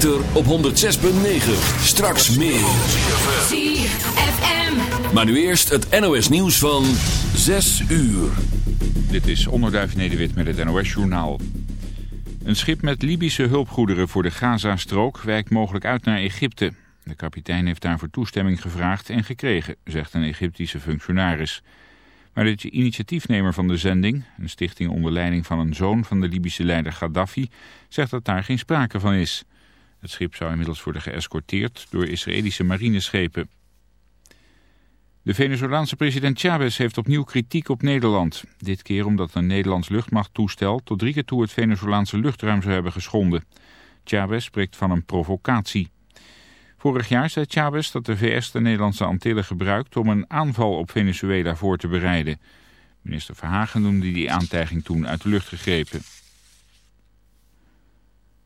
ether op 106.9. Straks meer. ZFM. Maar nu eerst het NOS nieuws van 6 uur. Dit is Onderduif Nederwit met het NOS Journaal. Een schip met Libische hulpgoederen voor de Gaza-strook wijkt mogelijk uit naar Egypte. De kapitein heeft daarvoor toestemming gevraagd en gekregen, zegt een Egyptische functionaris. Maar de initiatiefnemer van de zending, een stichting onder leiding van een zoon van de Libische leider Gaddafi, zegt dat daar geen sprake van is. Het schip zou inmiddels worden geëscorteerd door Israëlische marineschepen. De Venezolaanse president Chavez heeft opnieuw kritiek op Nederland. Dit keer omdat een Nederlands luchtmachttoestel tot drie keer toe het Venezolaanse luchtruim zou hebben geschonden. Chavez spreekt van een provocatie. Vorig jaar zei Chavez dat de VS de Nederlandse Antillen gebruikt om een aanval op Venezuela voor te bereiden. Minister Verhagen noemde die aantijging toen uit de lucht gegrepen.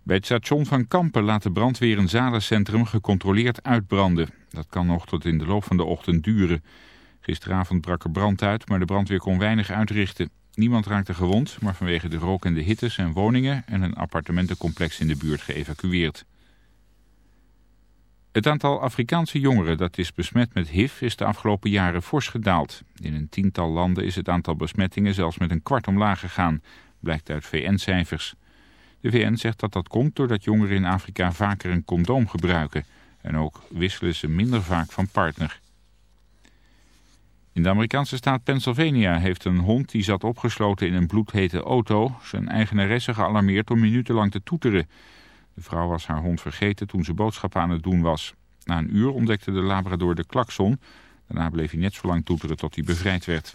Bij het station van Kampen laat de brandweer een zalencentrum gecontroleerd uitbranden. Dat kan nog tot in de loop van de ochtend duren. Gisteravond brak er brand uit, maar de brandweer kon weinig uitrichten. Niemand raakte gewond, maar vanwege de rook en de hitte zijn woningen en een appartementencomplex in de buurt geëvacueerd. Het aantal Afrikaanse jongeren dat is besmet met HIV is de afgelopen jaren fors gedaald. In een tiental landen is het aantal besmettingen zelfs met een kwart omlaag gegaan, blijkt uit VN-cijfers. De VN zegt dat dat komt doordat jongeren in Afrika vaker een condoom gebruiken. En ook wisselen ze minder vaak van partner. In de Amerikaanse staat Pennsylvania heeft een hond die zat opgesloten in een bloedhete auto... zijn eigenaresse gealarmeerd om minutenlang te toeteren. De vrouw was haar hond vergeten toen ze boodschappen aan het doen was. Na een uur ontdekte de labrador de klakson. Daarna bleef hij net zo lang toeteren tot hij bevrijd werd.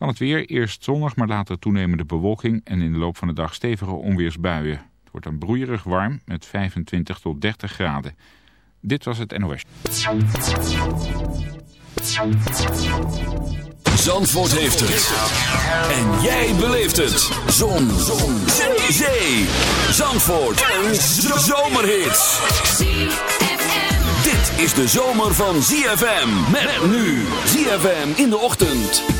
Dan het weer, eerst zonnig, maar later toenemende bewolking... en in de loop van de dag stevige onweersbuien. Het wordt dan broeierig warm met 25 tot 30 graden. Dit was het NOS. Zandvoort heeft het. En jij beleeft het. Zon. Zon. Zee. Zandvoort. Een zomerhit. Dit is de zomer van ZFM. Met nu. ZFM in de ochtend.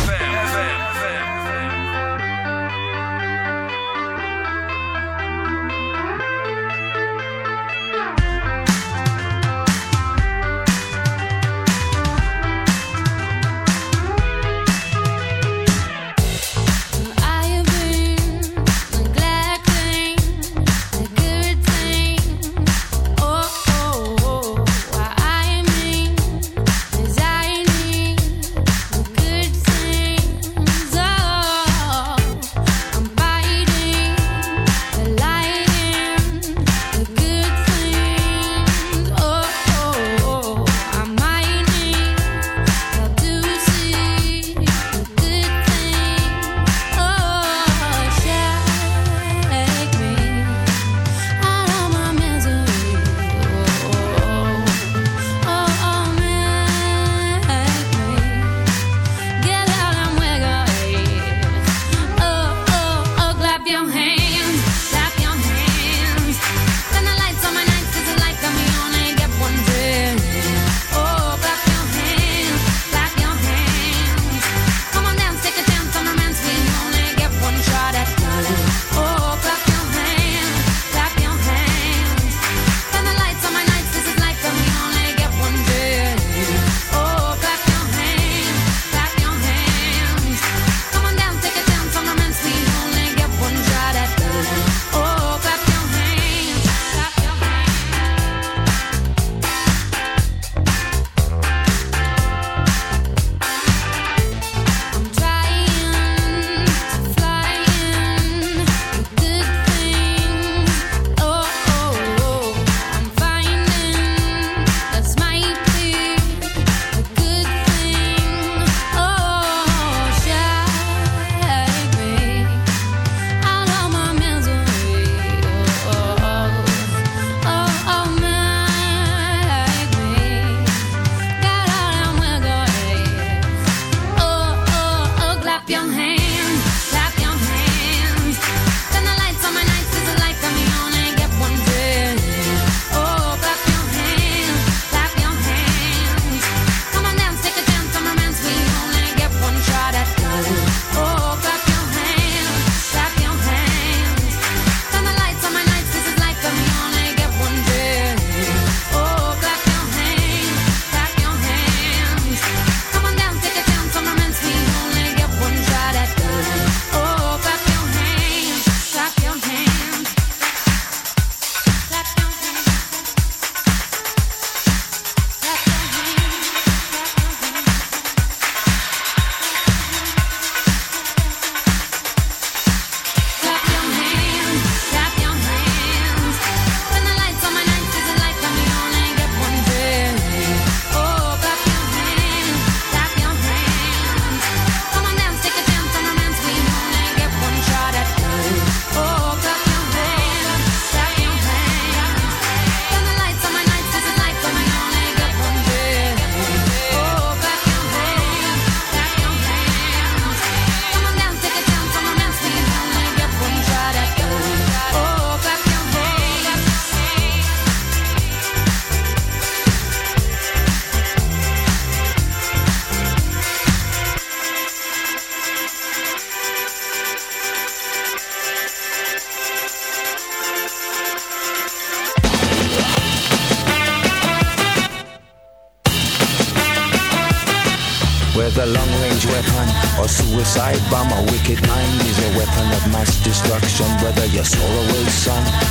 By my wicked mind is a weapon of mass destruction. Whether your solar son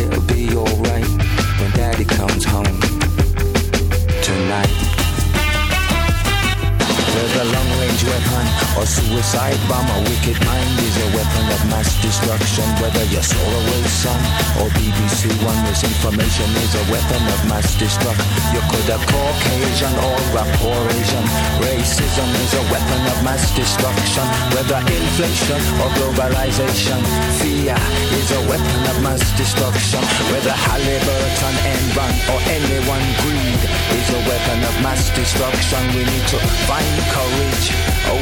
or suicide bomb, a wicked mind is a weapon of mass destruction. Whether you're Solarway Sun or BBC One, misinformation is a weapon of mass destruction. You could have Caucasian or a poor Asian. Racism is a weapon of mass destruction. Whether inflation or globalization, fear is a weapon of mass destruction. Whether Halliburton, Enron or anyone greed is a weapon of mass destruction. We need to find courage, oh,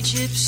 like